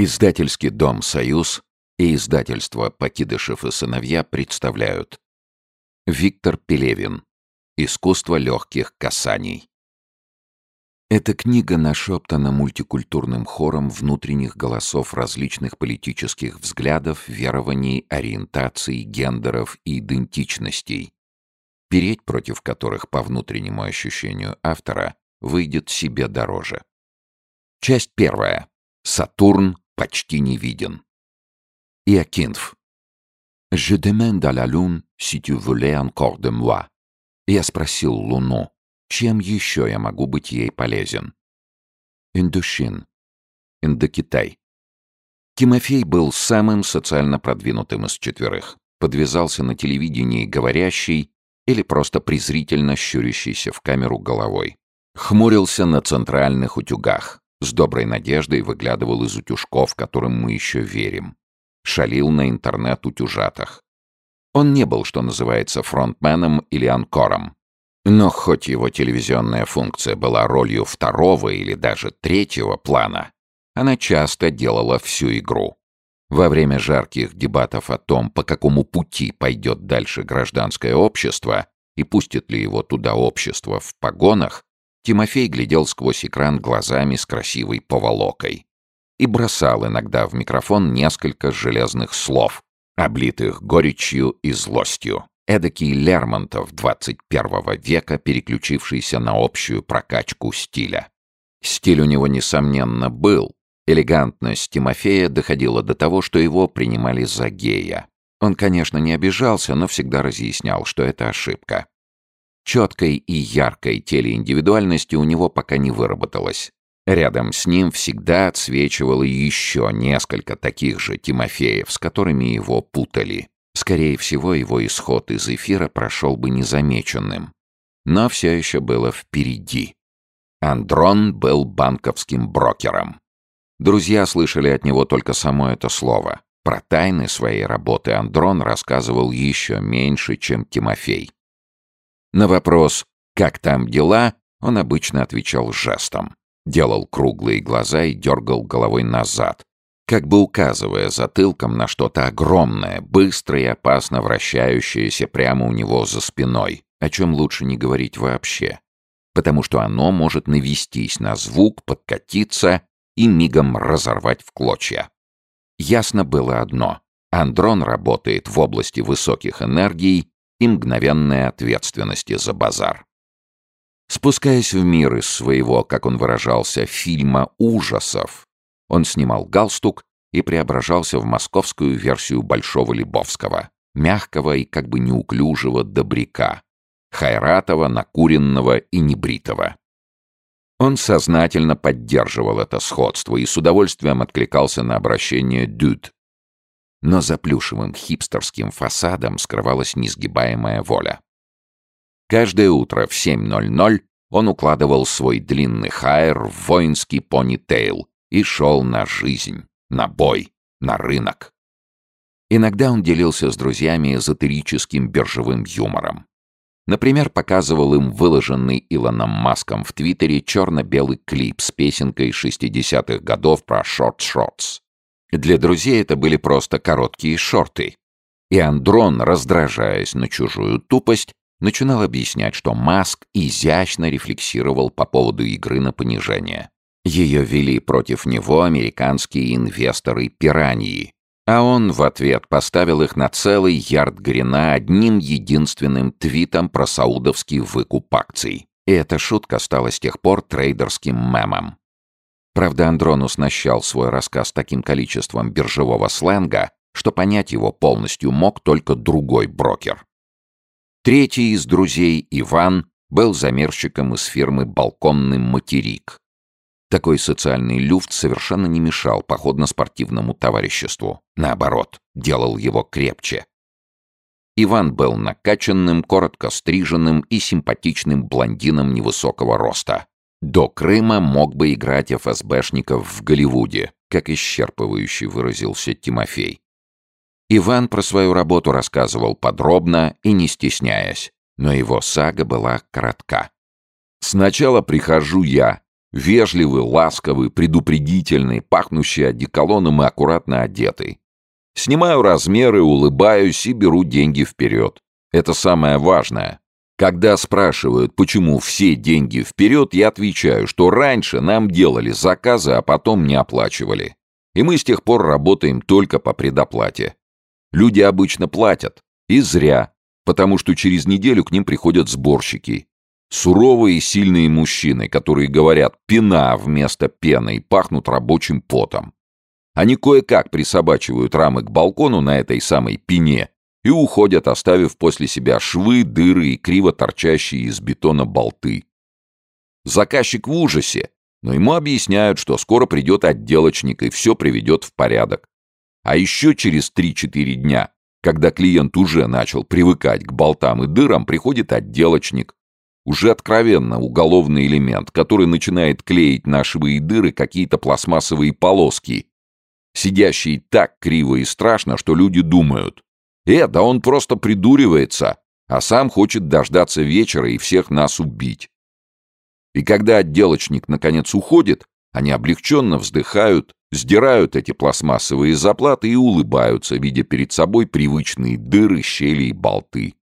Издательский дом «Союз» и издательство «Покидышев и сыновья» представляют Виктор Пелевин «Искусство легких касаний». Эта книга нашептана мультикультурным хором внутренних голосов различных политических взглядов, верований, ориентаций, гендеров и идентичностей, переть против которых по внутреннему ощущению автора выйдет себе дороже. Часть первая. Сатурн почти не виден. Иокинф. «Je demande à la lune si tu voulais encore de moi». Я спросил Луну, чем еще я могу быть ей полезен. Индушин. Индокитай. Тимофей был самым социально продвинутым из четверых. Подвязался на телевидении говорящий или просто презрительно щурящийся в камеру головой. Хмурился на центральных утюгах. С доброй надеждой выглядывал из утюжков, которым мы еще верим. Шалил на интернет-утюжатах. Он не был, что называется, фронтменом или анкором. Но хоть его телевизионная функция была ролью второго или даже третьего плана, она часто делала всю игру. Во время жарких дебатов о том, по какому пути пойдет дальше гражданское общество и пустит ли его туда общество в погонах, Тимофей глядел сквозь экран глазами с красивой поволокой и бросал иногда в микрофон несколько железных слов, облитых горечью и злостью. Эдакий Лермонтов 21 века, переключившийся на общую прокачку стиля. Стиль у него, несомненно, был. Элегантность Тимофея доходила до того, что его принимали за гея. Он, конечно, не обижался, но всегда разъяснял, что это ошибка. Четкой и яркой телеиндивидуальности у него пока не выработалось. Рядом с ним всегда отсвечивало еще несколько таких же Тимофеев, с которыми его путали. Скорее всего, его исход из эфира прошел бы незамеченным. Но все еще было впереди. Андрон был банковским брокером. Друзья слышали от него только само это слово. Про тайны своей работы Андрон рассказывал еще меньше, чем Тимофей. На вопрос «Как там дела?» он обычно отвечал жестом. Делал круглые глаза и дергал головой назад, как бы указывая затылком на что-то огромное, быстро и опасно вращающееся прямо у него за спиной, о чем лучше не говорить вообще, потому что оно может навестись на звук, подкатиться и мигом разорвать в клочья. Ясно было одно — Андрон работает в области высоких энергий и мгновенной ответственности за базар. Спускаясь в мир из своего, как он выражался, фильма ужасов, он снимал галстук и преображался в московскую версию Большого Лебовского, мягкого и как бы неуклюжего добряка, хайратова, накуренного и небритого. Он сознательно поддерживал это сходство и с удовольствием откликался на обращение «дюд», но за плюшевым хипстерским фасадом скрывалась несгибаемая воля. Каждое утро в 7.00 он укладывал свой длинный хайр в воинский понитейл и шел на жизнь, на бой, на рынок. Иногда он делился с друзьями эзотерическим биржевым юмором. Например, показывал им выложенный Илоном Маском в Твиттере черно-белый клип с песенкой 60-х годов про шорт-шортс. Для друзей это были просто короткие шорты. И Андрон, раздражаясь на чужую тупость, начинал объяснять, что Маск изящно рефлексировал по поводу игры на понижение. Ее вели против него американские инвесторы-пираньи, а он в ответ поставил их на целый ярд грина одним единственным твитом про саудовский выкуп акций. И эта шутка стала с тех пор трейдерским мемом. Правда, Андрон уснащал свой рассказ таким количеством биржевого сленга, что понять его полностью мог только другой брокер. Третий из друзей, Иван, был замерщиком из фирмы «Балконный материк». Такой социальный люфт совершенно не мешал походно-спортивному товариществу. Наоборот, делал его крепче. Иван был накачанным, коротко стриженным и симпатичным блондином невысокого роста. До Крыма мог бы играть ФСБшников в Голливуде, как исчерпывающе выразился Тимофей. Иван про свою работу рассказывал подробно и не стесняясь, но его сага была коротка. «Сначала прихожу я, Вежливый, ласковый, предупредительный, пахнущий одеколоном и аккуратно одетый. Снимаю размеры, улыбаюсь и беру деньги вперед. Это самое важное. Когда спрашивают, почему все деньги вперед, я отвечаю, что раньше нам делали заказы, а потом не оплачивали. И мы с тех пор работаем только по предоплате. Люди обычно платят. И зря, потому что через неделю к ним приходят сборщики. Суровые и сильные мужчины, которые говорят «пена» вместо пены и пахнут рабочим потом. Они кое-как присобачивают рамы к балкону на этой самой пене и уходят, оставив после себя швы, дыры и криво торчащие из бетона болты. Заказчик в ужасе, но ему объясняют, что скоро придет отделочник и все приведет в порядок. А еще через 3-4 дня, когда клиент уже начал привыкать к болтам и дырам, приходит отделочник. Уже откровенно уголовный элемент, который начинает клеить на швы и дыры какие-то пластмассовые полоски, сидящие так криво и страшно, что люди думают, «Э, да он просто придуривается, а сам хочет дождаться вечера и всех нас убить». И когда отделочник наконец уходит, они облегченно вздыхают, сдирают эти пластмассовые заплаты и улыбаются, видя перед собой привычные дыры, щели и болты.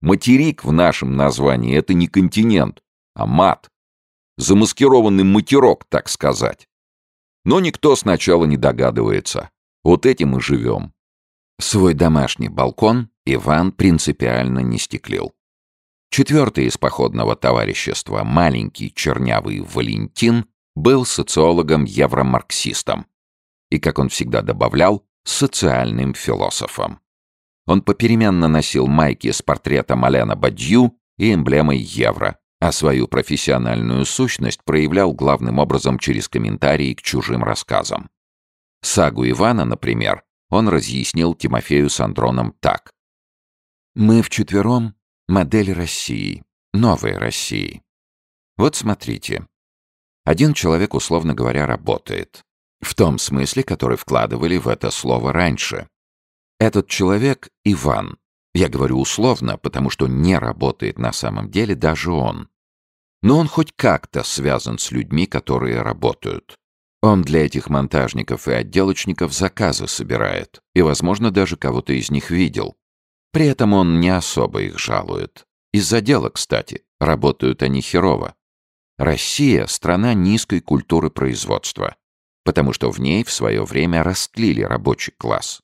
Материк в нашем названии — это не континент, а мат. Замаскированный матерок, так сказать. Но никто сначала не догадывается. Вот этим и живем. Свой домашний балкон Иван принципиально не стеклил. Четвертый из походного товарищества, маленький чернявый Валентин, был социологом-евромарксистом и, как он всегда добавлял, социальным философом. Он попеременно носил майки с портретом Алена Бадью и эмблемой евро, а свою профессиональную сущность проявлял главным образом через комментарии к чужим рассказам. Сагу Ивана, например, он разъяснил Тимофею с Андроном так. «Мы вчетвером — модель России, новой России. Вот смотрите. Один человек, условно говоря, работает. В том смысле, который вкладывали в это слово раньше. Этот человек — Иван. Я говорю условно, потому что не работает на самом деле даже он. Но он хоть как-то связан с людьми, которые работают. Он для этих монтажников и отделочников заказы собирает, и, возможно, даже кого-то из них видел. При этом он не особо их жалует. Из-за дела, кстати, работают они херово. Россия — страна низкой культуры производства, потому что в ней в свое время растлили рабочий класс.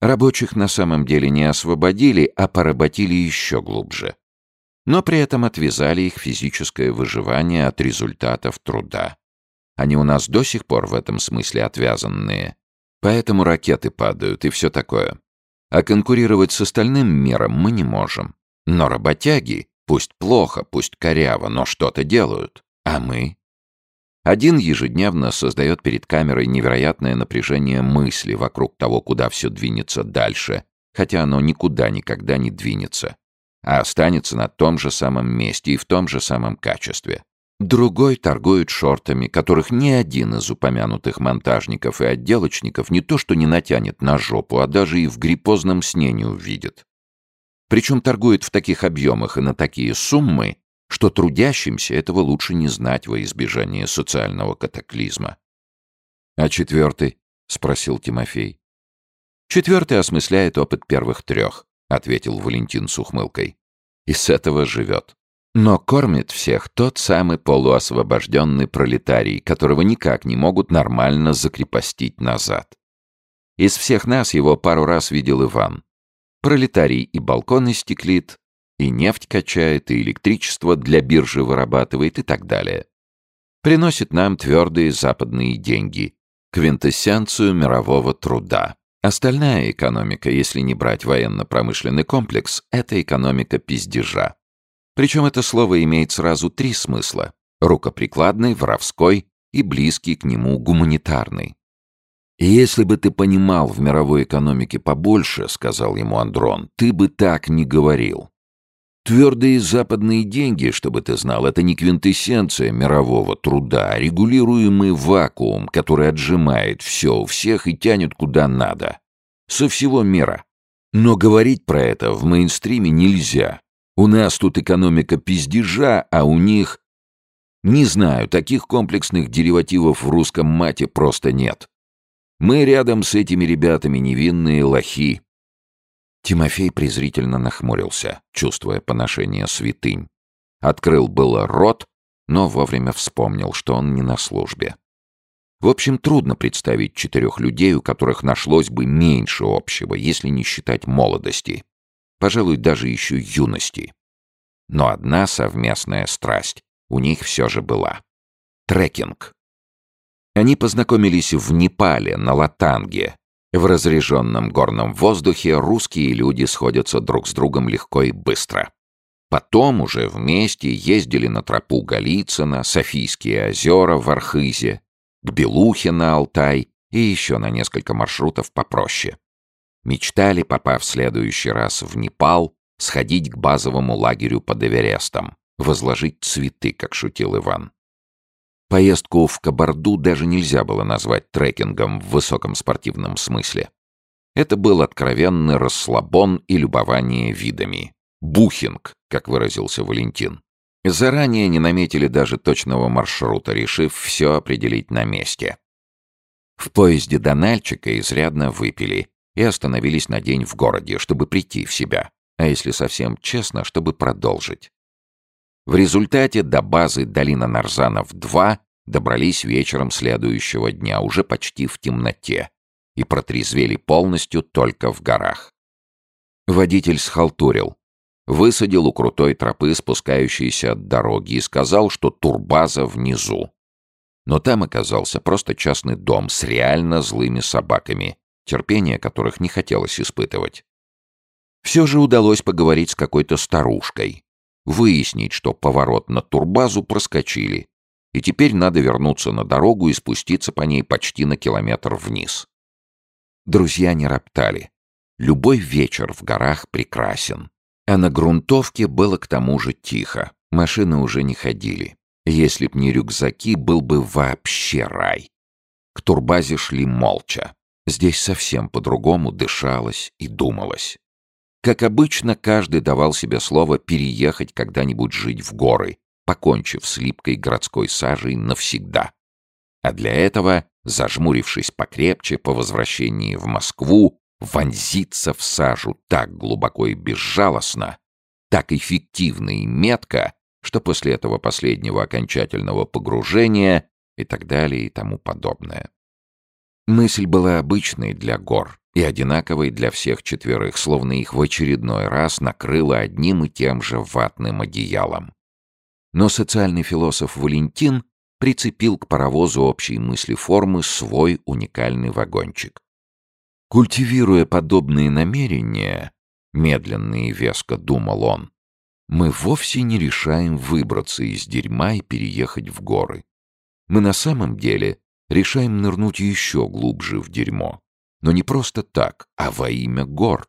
Рабочих на самом деле не освободили, а поработили еще глубже. Но при этом отвязали их физическое выживание от результатов труда. Они у нас до сих пор в этом смысле отвязанные. Поэтому ракеты падают и все такое. А конкурировать с остальным миром мы не можем. Но работяги, пусть плохо, пусть коряво, но что-то делают. А мы? Один ежедневно создает перед камерой невероятное напряжение мысли вокруг того, куда все двинется дальше, хотя оно никуда никогда не двинется, а останется на том же самом месте и в том же самом качестве. Другой торгует шортами, которых ни один из упомянутых монтажников и отделочников не то что не натянет на жопу, а даже и в гриппозном сне не увидит. Причем торгует в таких объемах и на такие суммы, что трудящимся этого лучше не знать во избежание социального катаклизма. «А четвертый?» — спросил Тимофей. «Четвертый осмысляет опыт первых трех», — ответил Валентин с ухмылкой. «И с этого живет. Но кормит всех тот самый полуосвобожденный пролетарий, которого никак не могут нормально закрепостить назад. Из всех нас его пару раз видел Иван. Пролетарий и балконы стеклит, и нефть качает, и электричество для биржи вырабатывает и так далее. Приносит нам твердые западные деньги, квинтэссенцию мирового труда. Остальная экономика, если не брать военно-промышленный комплекс, это экономика пиздежа. Причем это слово имеет сразу три смысла — рукоприкладный, воровской и близкий к нему гуманитарный. «И если бы ты понимал в мировой экономике побольше, — сказал ему Андрон, — ты бы так не говорил. Твердые западные деньги, чтобы ты знал, это не квинтэссенция мирового труда, а регулируемый вакуум, который отжимает все у всех и тянет куда надо. Со всего мира. Но говорить про это в мейнстриме нельзя. У нас тут экономика пиздежа, а у них... Не знаю, таких комплексных деривативов в русском мате просто нет. Мы рядом с этими ребятами невинные лохи. Тимофей презрительно нахмурился, чувствуя поношение святынь. Открыл было рот, но вовремя вспомнил, что он не на службе. В общем, трудно представить четырех людей, у которых нашлось бы меньше общего, если не считать молодости. Пожалуй, даже еще юности. Но одна совместная страсть у них все же была. Трекинг. Они познакомились в Непале, на Латанге. В разреженном горном воздухе русские люди сходятся друг с другом легко и быстро. Потом уже вместе ездили на тропу Голицына, Софийские озера в Архизе, к Белухе на Алтай и еще на несколько маршрутов попроще. Мечтали, попав в следующий раз в Непал, сходить к базовому лагерю под Эверестом, возложить цветы, как шутил Иван. Поездку в Кабарду даже нельзя было назвать трекингом в высоком спортивном смысле. Это был откровенный расслабон и любование видами. Бухинг, как выразился Валентин. Заранее не наметили даже точного маршрута, решив все определить на месте. В поезде до Нальчика изрядно выпили и остановились на день в городе, чтобы прийти в себя, а если совсем честно, чтобы продолжить. В результате до базы Долина Нарзанов-2 добрались вечером следующего дня, уже почти в темноте, и протрезвели полностью только в горах. Водитель схалтурил, высадил у крутой тропы, спускающейся от дороги, и сказал, что турбаза внизу. Но там оказался просто частный дом с реально злыми собаками, терпение которых не хотелось испытывать. Все же удалось поговорить с какой-то старушкой, выяснить, что поворот на турбазу проскочили, и теперь надо вернуться на дорогу и спуститься по ней почти на километр вниз. Друзья не роптали. Любой вечер в горах прекрасен. А на грунтовке было к тому же тихо. Машины уже не ходили. Если б не рюкзаки, был бы вообще рай. К турбазе шли молча. Здесь совсем по-другому дышалось и думалось. Как обычно, каждый давал себе слово переехать когда-нибудь жить в горы, покончив с липкой городской сажей навсегда. А для этого, зажмурившись покрепче по возвращении в Москву, вонзиться в сажу так глубоко и безжалостно, так эффективно и метко, что после этого последнего окончательного погружения и так далее и тому подобное. Мысль была обычной для гор и одинаковой для всех четверых, словно их в очередной раз накрыло одним и тем же ватным одеялом. Но социальный философ Валентин прицепил к паровозу общей мысли формы свой уникальный вагончик. Культивируя подобные намерения, медленно и веско думал он, мы вовсе не решаем выбраться из дерьма и переехать в горы. Мы на самом деле решаем нырнуть еще глубже в дерьмо. Но не просто так, а во имя гор.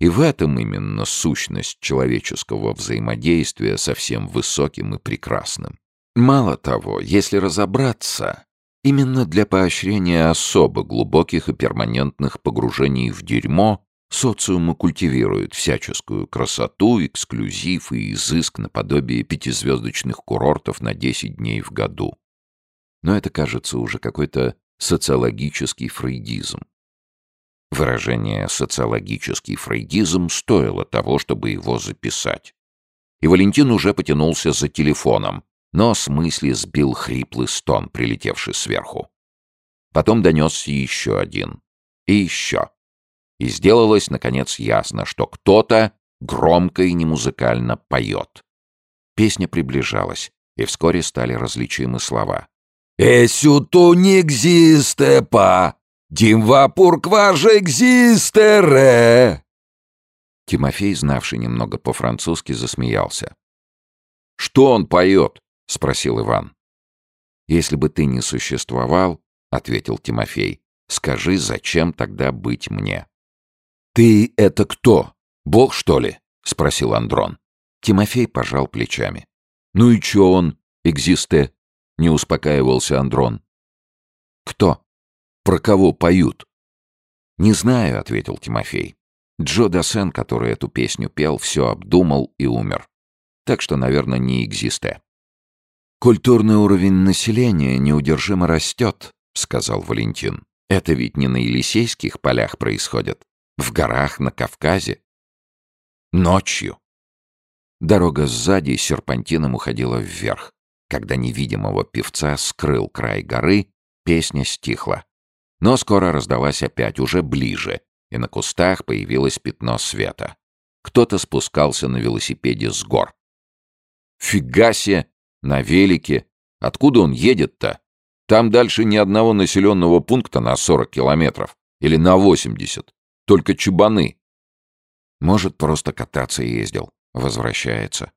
И в этом именно сущность человеческого взаимодействия со всем высоким и прекрасным. Мало того, если разобраться, Именно для поощрения особо глубоких и перманентных погружений в дерьмо социумы культивируют всяческую красоту, эксклюзив и изыск наподобие пятизвездочных курортов на 10 дней в году. Но это, кажется, уже какой-то социологический фрейдизм. Выражение «социологический фрейдизм» стоило того, чтобы его записать. И Валентин уже потянулся за телефоном, но с мысли сбил хриплый стон, прилетевший сверху. Потом донесся еще один. И еще. И сделалось, наконец, ясно, что кто-то громко и немузыкально поет. Песня приближалась, и вскоре стали различимы слова. «Эсю ту не экзисте па, димвапур кваже экзистере!» Тимофей, знавший немного по-французски, засмеялся. «Что он поет?» — спросил Иван. «Если бы ты не существовал, — ответил Тимофей, — скажи, зачем тогда быть мне?» «Ты это кто? Бог, что ли?» — спросил Андрон. Тимофей пожал плечами. «Ну и чё он, экзисте?» — не успокаивался Андрон. «Кто? Про кого поют?» «Не знаю», — ответил Тимофей. Джо Досен, который эту песню пел, все обдумал и умер. Так что, наверное, не экзисте. «Культурный уровень населения неудержимо растет», — сказал Валентин. «Это ведь не на Елисейских полях происходит. В горах, на Кавказе. Ночью». Дорога сзади серпантином уходила вверх. Когда невидимого певца скрыл край горы, песня стихла. Но скоро раздалась опять, уже ближе, и на кустах появилось пятно света. Кто-то спускался на велосипеде с гор. «Фига себе! На велике! Откуда он едет-то? Там дальше ни одного населенного пункта на 40 километров. Или на 80. Только чубаны. Может, просто кататься ездил. Возвращается.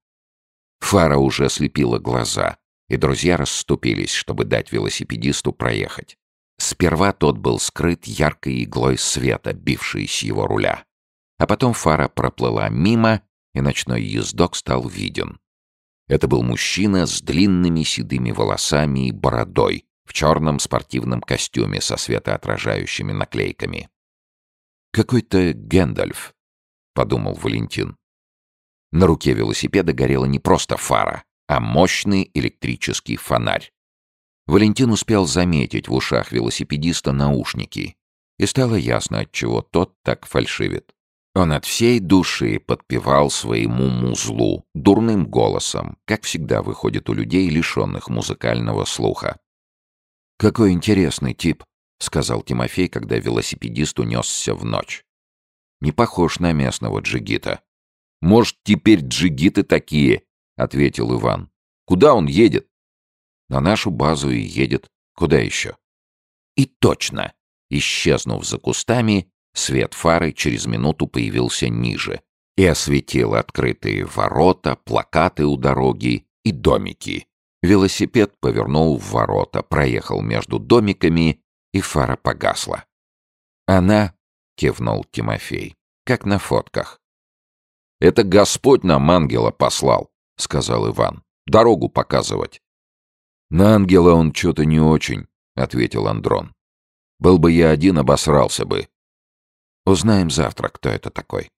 Фара уже слепила глаза, и друзья расступились, чтобы дать велосипедисту проехать. Сперва тот был скрыт яркой иглой света, бившей с его руля. А потом фара проплыла мимо, и ночной ездок стал виден. Это был мужчина с длинными седыми волосами и бородой, в черном спортивном костюме со светоотражающими наклейками. «Какой-то Гэндальф», — подумал Валентин. На руке велосипеда горела не просто фара, а мощный электрический фонарь. Валентин успел заметить в ушах велосипедиста наушники, и стало ясно, отчего тот так фальшивит. Он от всей души подпевал своему музлу, дурным голосом, как всегда выходит у людей, лишенных музыкального слуха. «Какой интересный тип», — сказал Тимофей, когда велосипедист унесся в ночь. «Не похож на местного джигита». «Может, теперь джигиты такие?» — ответил Иван. «Куда он едет?» На нашу базу и едет. Куда еще? И точно, исчезнув за кустами, свет фары через минуту появился ниже и осветил открытые ворота, плакаты у дороги и домики. Велосипед повернул в ворота, проехал между домиками, и фара погасла. «Она», — кивнул Тимофей, — «как на фотках». «Это Господь нам ангела послал», — сказал Иван. «Дорогу показывать». «На ангела он что-то не очень», — ответил Андрон. «Был бы я один, обосрался бы». «Узнаем завтра, кто это такой».